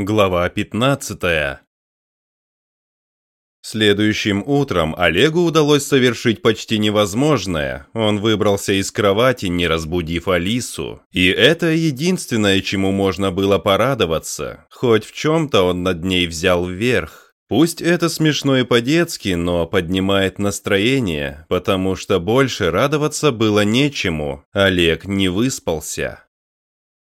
Глава 15 Следующим утром Олегу удалось совершить почти невозможное. Он выбрался из кровати, не разбудив Алису. И это единственное, чему можно было порадоваться. Хоть в чем-то он над ней взял вверх. Пусть это смешно и по-детски, но поднимает настроение, потому что больше радоваться было нечему. Олег не выспался.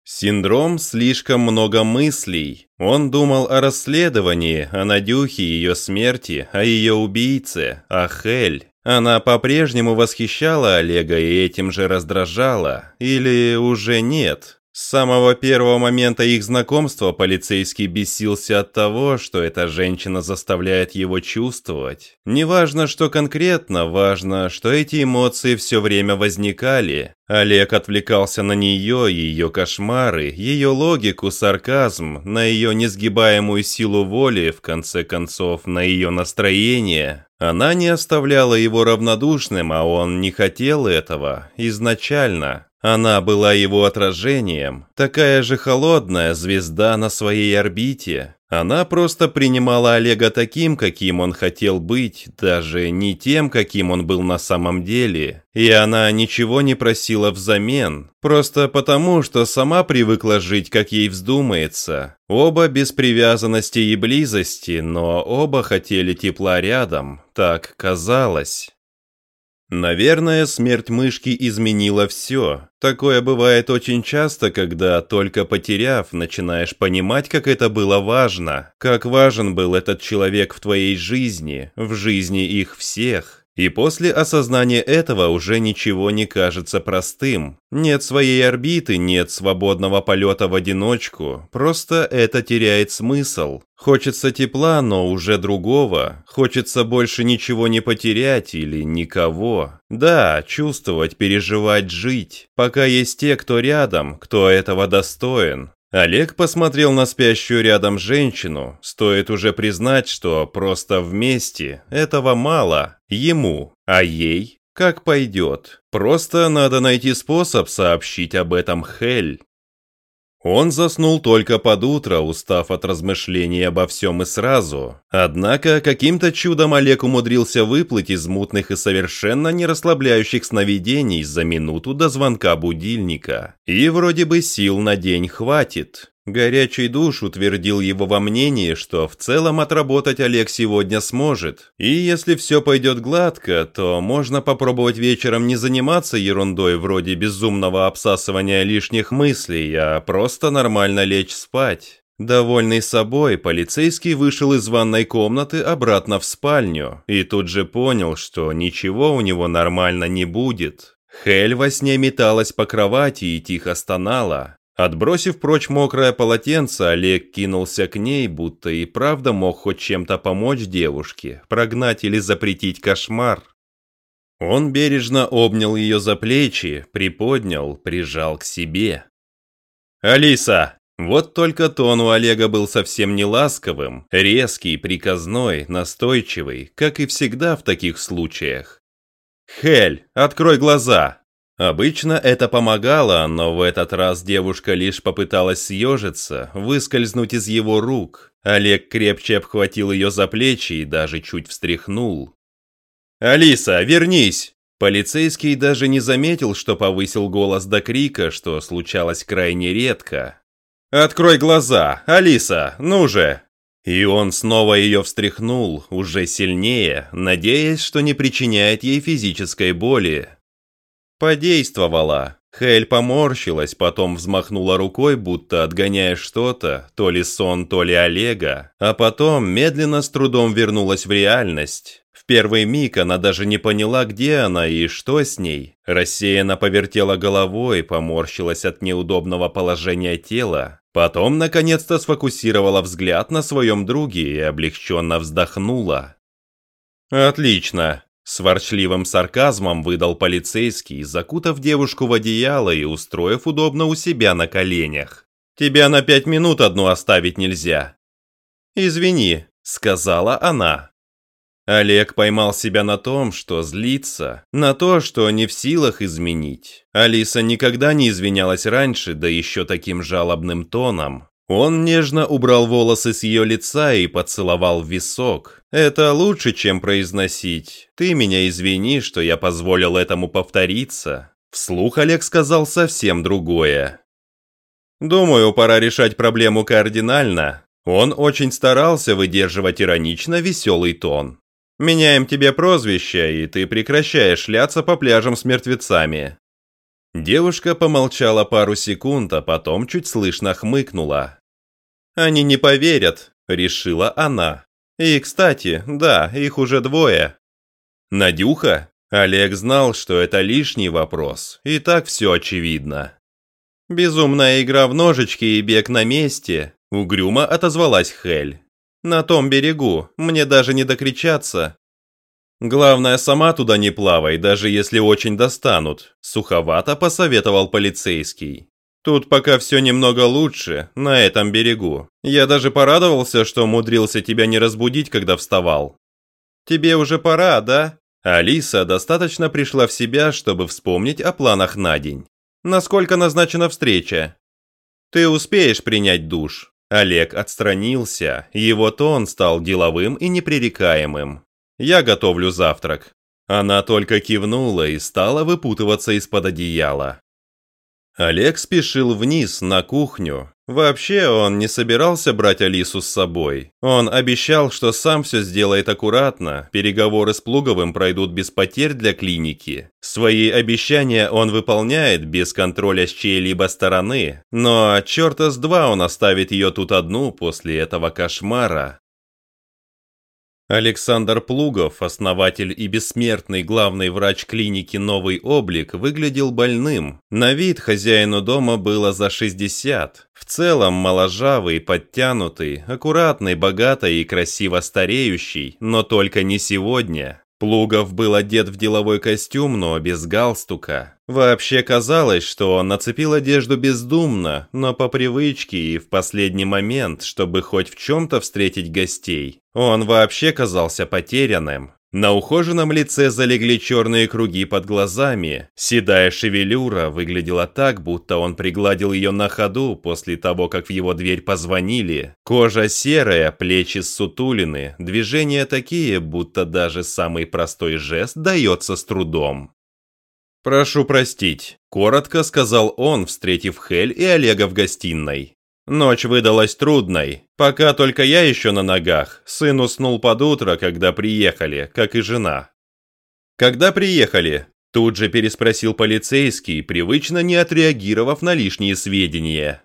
Синдром «слишком много мыслей». Он думал о расследовании, о Надюхе, ее смерти, о ее убийце, о Хель. Она по-прежнему восхищала Олега и этим же раздражала. Или уже нет? С самого первого момента их знакомства полицейский бесился от того, что эта женщина заставляет его чувствовать. Неважно, что конкретно, важно, что эти эмоции все время возникали. Олег отвлекался на нее, ее кошмары, ее логику, сарказм, на ее несгибаемую силу воли, в конце концов, на ее настроение. Она не оставляла его равнодушным, а он не хотел этого изначально. Она была его отражением, такая же холодная звезда на своей орбите. Она просто принимала Олега таким, каким он хотел быть, даже не тем, каким он был на самом деле. И она ничего не просила взамен, просто потому, что сама привыкла жить, как ей вздумается. Оба без привязанности и близости, но оба хотели тепла рядом, так казалось. Наверное, смерть мышки изменила все. Такое бывает очень часто, когда, только потеряв, начинаешь понимать, как это было важно, как важен был этот человек в твоей жизни, в жизни их всех. И после осознания этого уже ничего не кажется простым. Нет своей орбиты, нет свободного полета в одиночку, просто это теряет смысл. Хочется тепла, но уже другого. Хочется больше ничего не потерять или никого. Да, чувствовать, переживать, жить. Пока есть те, кто рядом, кто этого достоин. Олег посмотрел на спящую рядом женщину. Стоит уже признать, что просто вместе этого мало. Ему, а ей как пойдет. Просто надо найти способ сообщить об этом Хель. Он заснул только под утро, устав от размышлений обо всем и сразу. Однако каким-то чудом Олег умудрился выплыть из мутных и совершенно не расслабляющих сновидений за минуту до звонка будильника. И вроде бы сил на день хватит. Горячий душ утвердил его во мнении, что в целом отработать Олег сегодня сможет. И если все пойдет гладко, то можно попробовать вечером не заниматься ерундой вроде безумного обсасывания лишних мыслей, а просто нормально лечь спать. Довольный собой, полицейский вышел из ванной комнаты обратно в спальню и тут же понял, что ничего у него нормально не будет. Хель во сне металась по кровати и тихо стонала. Отбросив прочь мокрое полотенце, Олег кинулся к ней, будто и правда мог хоть чем-то помочь девушке, прогнать или запретить кошмар. Он бережно обнял ее за плечи, приподнял, прижал к себе. «Алиса!» Вот только тон у Олега был совсем не ласковым, резкий, приказной, настойчивый, как и всегда в таких случаях. «Хель, открой глаза!» Обычно это помогало, но в этот раз девушка лишь попыталась съежиться, выскользнуть из его рук. Олег крепче обхватил ее за плечи и даже чуть встряхнул. «Алиса, вернись!» Полицейский даже не заметил, что повысил голос до крика, что случалось крайне редко. «Открой глаза! Алиса, ну же!» И он снова ее встряхнул, уже сильнее, надеясь, что не причиняет ей физической боли. Подействовала. Хель поморщилась, потом взмахнула рукой, будто отгоняя что-то, то ли сон, то ли Олега, а потом медленно с трудом вернулась в реальность. В первый миг она даже не поняла, где она и что с ней. Рассеянно повертела головой, поморщилась от неудобного положения тела, потом наконец-то сфокусировала взгляд на своем друге и облегченно вздохнула. «Отлично. С ворчливым сарказмом выдал полицейский, закутав девушку в одеяло и устроив удобно у себя на коленях. «Тебя на пять минут одну оставить нельзя». «Извини», — сказала она. Олег поймал себя на том, что злится, на то, что не в силах изменить. Алиса никогда не извинялась раньше, да еще таким жалобным тоном. Он нежно убрал волосы с ее лица и поцеловал в висок. «Это лучше, чем произносить. Ты меня извини, что я позволил этому повториться». Вслух Олег сказал совсем другое. «Думаю, пора решать проблему кардинально». Он очень старался выдерживать иронично веселый тон. «Меняем тебе прозвище, и ты прекращаешь шляться по пляжам с мертвецами». Девушка помолчала пару секунд, а потом чуть слышно хмыкнула. «Они не поверят», — решила она. «И, кстати, да, их уже двое». «Надюха?» Олег знал, что это лишний вопрос, и так все очевидно. «Безумная игра в ножички и бег на месте», — угрюмо отозвалась Хель. «На том берегу, мне даже не докричаться». «Главное, сама туда не плавай, даже если очень достанут», — суховато посоветовал полицейский. Тут пока все немного лучше, на этом берегу. Я даже порадовался, что умудрился тебя не разбудить, когда вставал. Тебе уже пора, да? Алиса достаточно пришла в себя, чтобы вспомнить о планах на день. Насколько назначена встреча? Ты успеешь принять душ? Олег отстранился, его тон стал деловым и непререкаемым. Я готовлю завтрак. Она только кивнула и стала выпутываться из-под одеяла. Олег спешил вниз, на кухню. Вообще он не собирался брать Алису с собой. Он обещал, что сам все сделает аккуратно, переговоры с Плуговым пройдут без потерь для клиники. Свои обещания он выполняет без контроля с чьей-либо стороны, но черта с два он оставит ее тут одну после этого кошмара. Александр Плугов, основатель и бессмертный главный врач клиники «Новый облик», выглядел больным. На вид хозяину дома было за 60. В целом моложавый, подтянутый, аккуратный, богатый и красиво стареющий, но только не сегодня. Плугов был одет в деловой костюм, но без галстука. Вообще казалось, что он нацепил одежду бездумно, но по привычке и в последний момент, чтобы хоть в чем-то встретить гостей. Он вообще казался потерянным. На ухоженном лице залегли черные круги под глазами. Седая шевелюра выглядела так, будто он пригладил ее на ходу после того, как в его дверь позвонили. Кожа серая, плечи сутулины, движения такие, будто даже самый простой жест дается с трудом. «Прошу простить», – коротко сказал он, встретив Хель и Олега в гостиной. Ночь выдалась трудной. Пока только я еще на ногах. Сын уснул под утро, когда приехали, как и жена. Когда приехали? Тут же переспросил полицейский, привычно не отреагировав на лишние сведения.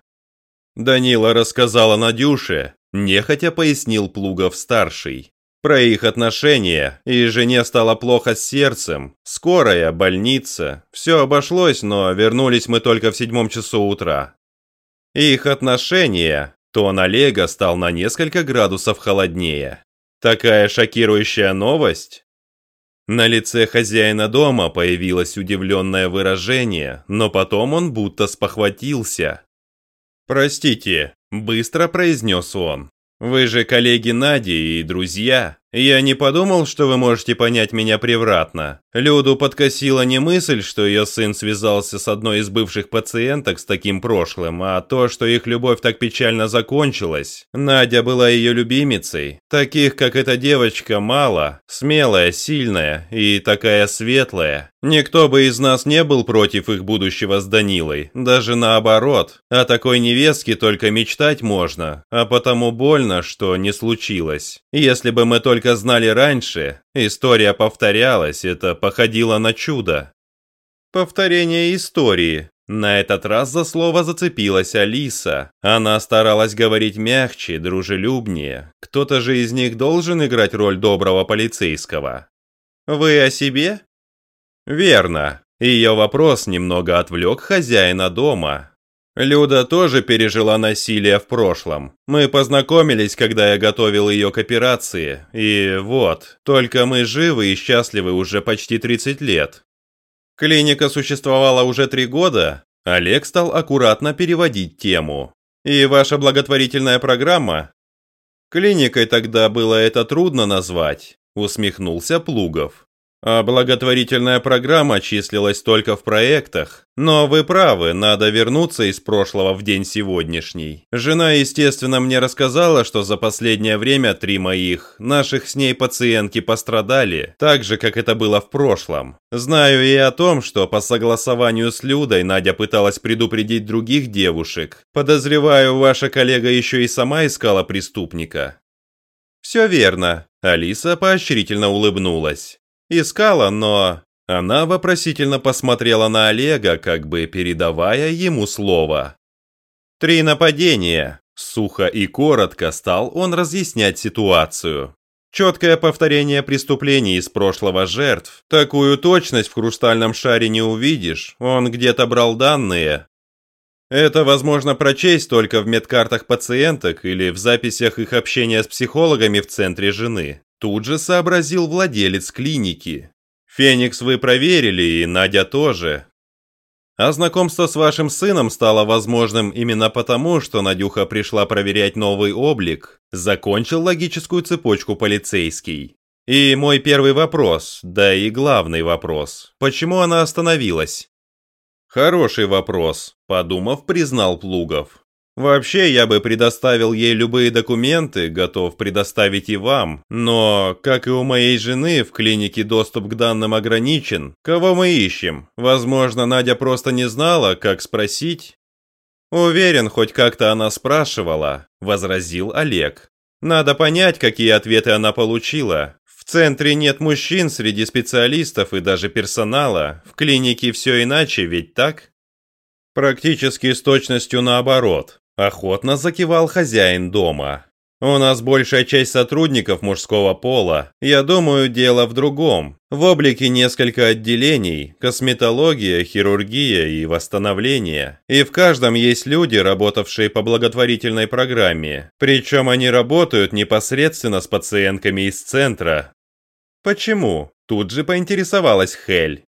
Данила рассказала Надюше, нехотя пояснил Плугов-старший. Про их отношения, и жене стало плохо с сердцем. Скорая, больница. Все обошлось, но вернулись мы только в седьмом часу утра. Их отношения, тон Олега стал на несколько градусов холоднее. Такая шокирующая новость? На лице хозяина дома появилось удивленное выражение, но потом он будто спохватился. «Простите», – быстро произнес он. «Вы же коллеги Нади и друзья. Я не подумал, что вы можете понять меня превратно. Люду подкосила не мысль, что ее сын связался с одной из бывших пациенток с таким прошлым, а то, что их любовь так печально закончилась. Надя была ее любимицей. Таких, как эта девочка, мало. Смелая, сильная и такая светлая. Никто бы из нас не был против их будущего с Данилой, даже наоборот. О такой невестке только мечтать можно, а потому больно, что не случилось. Если бы мы только знали раньше, история повторялась, это походило на чудо. Повторение истории. На этот раз за слово зацепилась Алиса. Она старалась говорить мягче, дружелюбнее. Кто-то же из них должен играть роль доброго полицейского. «Вы о себе?» «Верно». Ее вопрос немного отвлек хозяина дома. Люда тоже пережила насилие в прошлом. Мы познакомились, когда я готовил ее к операции, и вот, только мы живы и счастливы уже почти 30 лет. Клиника существовала уже три года. Олег стал аккуратно переводить тему. И ваша благотворительная программа? Клиникой тогда было это трудно назвать, усмехнулся Плугов. А благотворительная программа числилась только в проектах. Но вы правы, надо вернуться из прошлого в день сегодняшний. Жена, естественно, мне рассказала, что за последнее время три моих, наших с ней пациентки пострадали, так же, как это было в прошлом. Знаю и о том, что по согласованию с Людой Надя пыталась предупредить других девушек. Подозреваю, ваша коллега еще и сама искала преступника. Все верно. Алиса поощрительно улыбнулась. Искала, но... Она вопросительно посмотрела на Олега, как бы передавая ему слово. «Три нападения», – сухо и коротко стал он разъяснять ситуацию. Четкое повторение преступлений из прошлого жертв. Такую точность в хрустальном шаре не увидишь, он где-то брал данные. Это возможно прочесть только в медкартах пациенток или в записях их общения с психологами в центре жены. Тут же сообразил владелец клиники. «Феникс вы проверили, и Надя тоже. А знакомство с вашим сыном стало возможным именно потому, что Надюха пришла проверять новый облик, закончил логическую цепочку полицейский. И мой первый вопрос, да и главный вопрос, почему она остановилась? Хороший вопрос, подумав, признал Плугов. Вообще, я бы предоставил ей любые документы, готов предоставить и вам. Но, как и у моей жены, в клинике доступ к данным ограничен. Кого мы ищем? Возможно, Надя просто не знала, как спросить? Уверен, хоть как-то она спрашивала, возразил Олег. Надо понять, какие ответы она получила. В центре нет мужчин среди специалистов и даже персонала. В клинике все иначе, ведь так? Практически с точностью наоборот. Охотно закивал хозяин дома. У нас большая часть сотрудников мужского пола. Я думаю, дело в другом. В облике несколько отделений – косметология, хирургия и восстановление. И в каждом есть люди, работавшие по благотворительной программе. Причем они работают непосредственно с пациентками из центра. Почему? Тут же поинтересовалась Хель.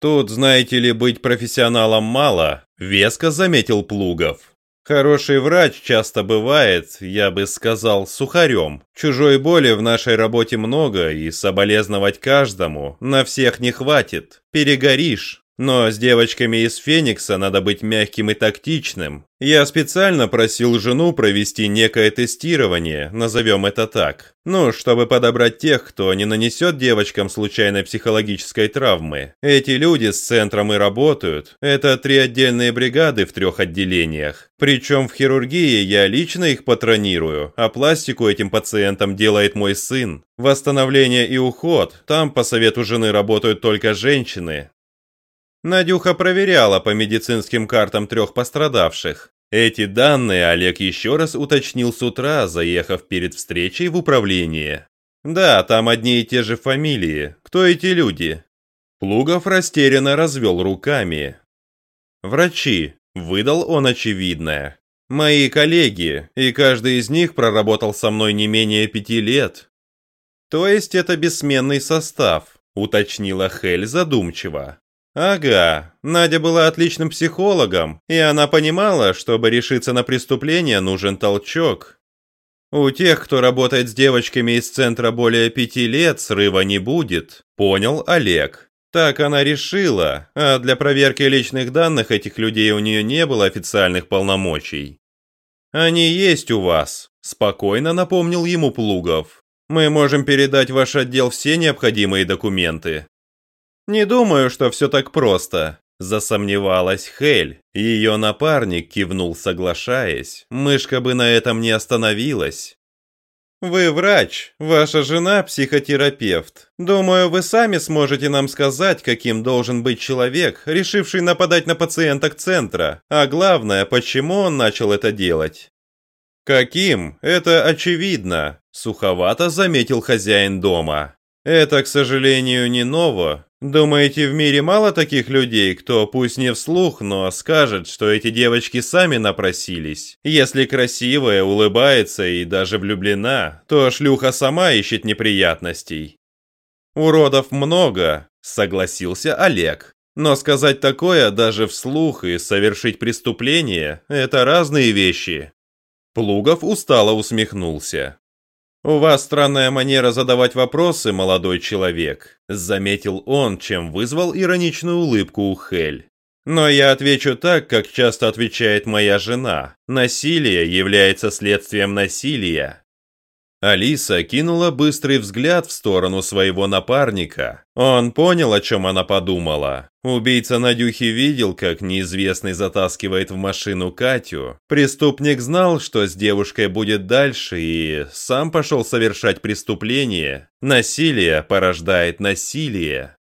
Тут, знаете ли, быть профессионалом мало, веско заметил Плугов. Хороший врач часто бывает, я бы сказал, сухарем. Чужой боли в нашей работе много, и соболезновать каждому на всех не хватит. Перегоришь. Но с девочками из Феникса надо быть мягким и тактичным. Я специально просил жену провести некое тестирование, назовем это так. Ну, чтобы подобрать тех, кто не нанесет девочкам случайной психологической травмы. Эти люди с центром и работают. Это три отдельные бригады в трех отделениях. Причем в хирургии я лично их патронирую, а пластику этим пациентам делает мой сын. Восстановление и уход. Там по совету жены работают только женщины. Надюха проверяла по медицинским картам трех пострадавших. Эти данные Олег еще раз уточнил с утра, заехав перед встречей в управление. Да, там одни и те же фамилии. Кто эти люди? Плугов растерянно развел руками. Врачи. Выдал он очевидное. Мои коллеги, и каждый из них проработал со мной не менее пяти лет. То есть это бессменный состав, уточнила Хель задумчиво. Ага, Надя была отличным психологом, и она понимала, чтобы решиться на преступление, нужен толчок. У тех, кто работает с девочками из центра более пяти лет, срыва не будет, понял Олег. Так она решила, а для проверки личных данных этих людей у нее не было официальных полномочий. «Они есть у вас», – спокойно напомнил ему Плугов. «Мы можем передать ваш отдел все необходимые документы. «Не думаю, что все так просто», – засомневалась Хель. Ее напарник кивнул, соглашаясь. Мышка бы на этом не остановилась. «Вы врач, ваша жена психотерапевт. Думаю, вы сами сможете нам сказать, каким должен быть человек, решивший нападать на пациенток центра, а главное, почему он начал это делать». «Каким? Это очевидно», – суховато заметил хозяин дома. «Это, к сожалению, не ново. Думаете, в мире мало таких людей, кто пусть не вслух, но скажет, что эти девочки сами напросились? Если красивая, улыбается и даже влюблена, то шлюха сама ищет неприятностей. Уродов много, согласился Олег. Но сказать такое даже вслух и совершить преступление – это разные вещи. Плугов устало усмехнулся. «У вас странная манера задавать вопросы, молодой человек», заметил он, чем вызвал ироничную улыбку у Хель. «Но я отвечу так, как часто отвечает моя жена. Насилие является следствием насилия, Алиса кинула быстрый взгляд в сторону своего напарника. Он понял, о чем она подумала. Убийца Надюхи видел, как неизвестный затаскивает в машину Катю. Преступник знал, что с девушкой будет дальше, и сам пошел совершать преступление. Насилие порождает насилие.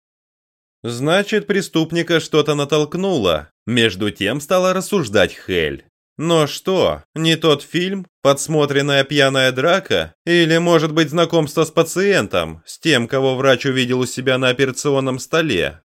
Значит, преступника что-то натолкнуло. Между тем стала рассуждать Хель. Но что, не тот фильм? Подсмотренная пьяная драка? Или, может быть, знакомство с пациентом, с тем, кого врач увидел у себя на операционном столе?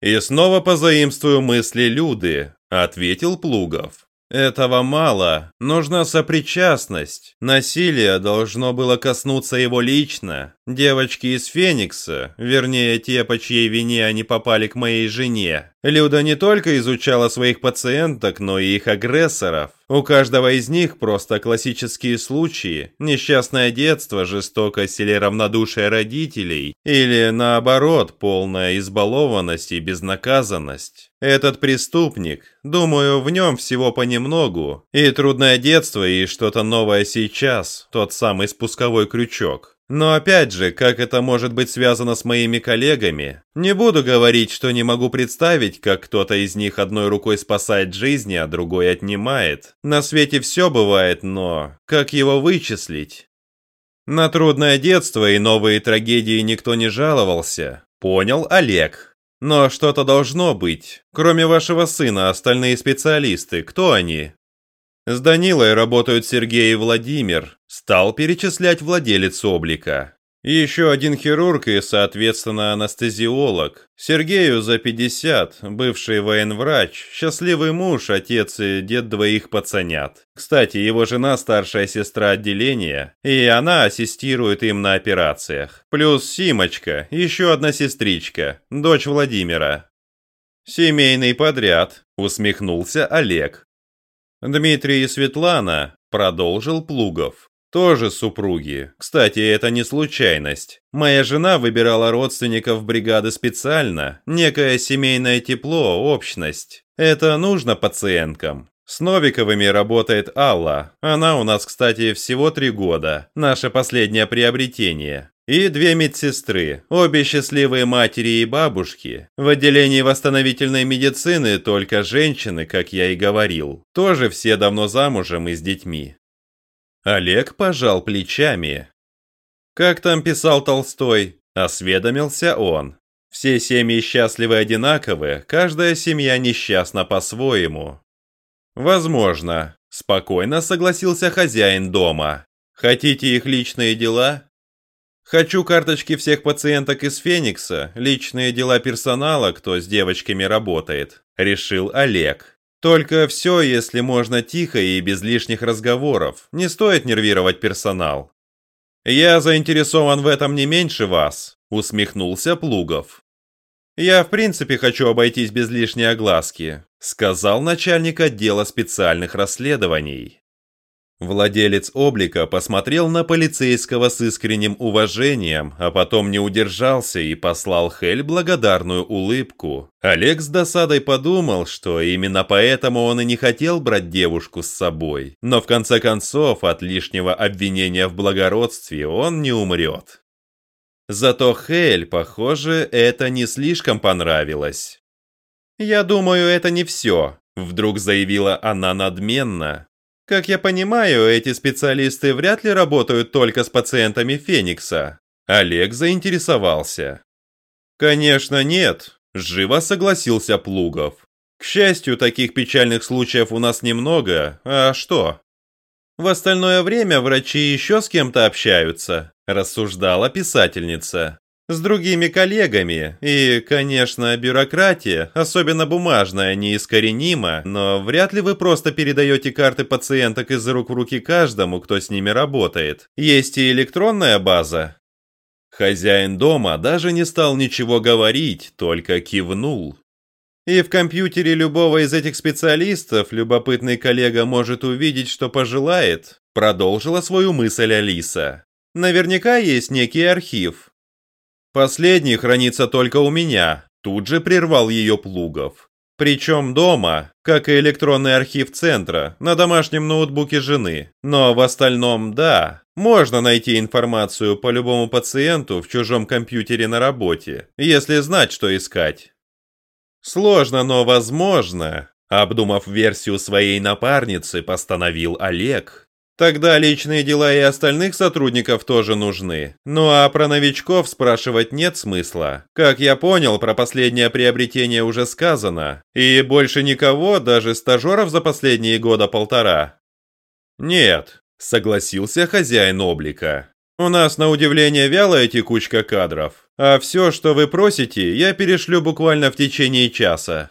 «И снова позаимствую мысли Люды», — ответил Плугов. Этого мало, нужна сопричастность. Насилие должно было коснуться его лично. Девочки из Феникса, вернее те, по чьей вине они попали к моей жене. Люда не только изучала своих пациенток, но и их агрессоров. У каждого из них просто классические случаи, несчастное детство, жестокость или равнодушие родителей, или наоборот, полная избалованность и безнаказанность. Этот преступник, думаю, в нем всего понемногу, и трудное детство, и что-то новое сейчас, тот самый спусковой крючок. Но опять же, как это может быть связано с моими коллегами? Не буду говорить, что не могу представить, как кто-то из них одной рукой спасает жизни, а другой отнимает. На свете все бывает, но как его вычислить? На трудное детство и новые трагедии никто не жаловался. Понял, Олег. Но что-то должно быть. Кроме вашего сына, остальные специалисты, кто они? С Данилой работают Сергей и Владимир, стал перечислять владелец облика. Еще один хирург и, соответственно, анестезиолог. Сергею за 50, бывший военврач, счастливый муж, отец и дед двоих пацанят. Кстати, его жена старшая сестра отделения, и она ассистирует им на операциях. Плюс Симочка, еще одна сестричка, дочь Владимира. «Семейный подряд», — усмехнулся Олег. Дмитрий и Светлана, продолжил Плугов. Тоже супруги. Кстати, это не случайность. Моя жена выбирала родственников бригады специально. Некое семейное тепло, общность. Это нужно пациенткам. С Новиковыми работает Алла. Она у нас, кстати, всего три года. Наше последнее приобретение. И две медсестры, обе счастливые матери и бабушки. В отделении восстановительной медицины только женщины, как я и говорил. Тоже все давно замужем и с детьми. Олег пожал плечами. «Как там писал Толстой?» – осведомился он. «Все семьи счастливы одинаковы, каждая семья несчастна по-своему». «Возможно», – спокойно согласился хозяин дома. «Хотите их личные дела?» Хочу карточки всех пациенток из Феникса, личные дела персонала, кто с девочками работает», – решил Олег. «Только все, если можно, тихо и без лишних разговоров. Не стоит нервировать персонал». «Я заинтересован в этом не меньше вас», – усмехнулся Плугов. «Я в принципе хочу обойтись без лишней огласки», – сказал начальник отдела специальных расследований. Владелец облика посмотрел на полицейского с искренним уважением, а потом не удержался и послал Хель благодарную улыбку. Олег с досадой подумал, что именно поэтому он и не хотел брать девушку с собой. Но в конце концов от лишнего обвинения в благородстве он не умрет. Зато Хель, похоже, это не слишком понравилось. «Я думаю, это не все», — вдруг заявила она надменно. Как я понимаю, эти специалисты вряд ли работают только с пациентами Феникса. Олег заинтересовался. Конечно, нет, живо согласился Плугов. К счастью, таких печальных случаев у нас немного, а что? В остальное время врачи еще с кем-то общаются, рассуждала писательница с другими коллегами. И, конечно, бюрократия, особенно бумажная, неискоренима, но вряд ли вы просто передаете карты пациенток из рук в руки каждому, кто с ними работает. Есть и электронная база. Хозяин дома даже не стал ничего говорить, только кивнул. И в компьютере любого из этих специалистов любопытный коллега может увидеть, что пожелает, продолжила свою мысль Алиса. Наверняка есть некий архив. Последний хранится только у меня, тут же прервал ее Плугов. Причем дома, как и электронный архив центра, на домашнем ноутбуке жены. Но в остальном, да, можно найти информацию по любому пациенту в чужом компьютере на работе, если знать, что искать. Сложно, но возможно, обдумав версию своей напарницы, постановил Олег. Тогда личные дела и остальных сотрудников тоже нужны. Ну а про новичков спрашивать нет смысла. Как я понял, про последнее приобретение уже сказано. И больше никого, даже стажеров за последние года полтора. Нет, согласился хозяин облика. У нас на удивление вялая текучка кадров. А все, что вы просите, я перешлю буквально в течение часа.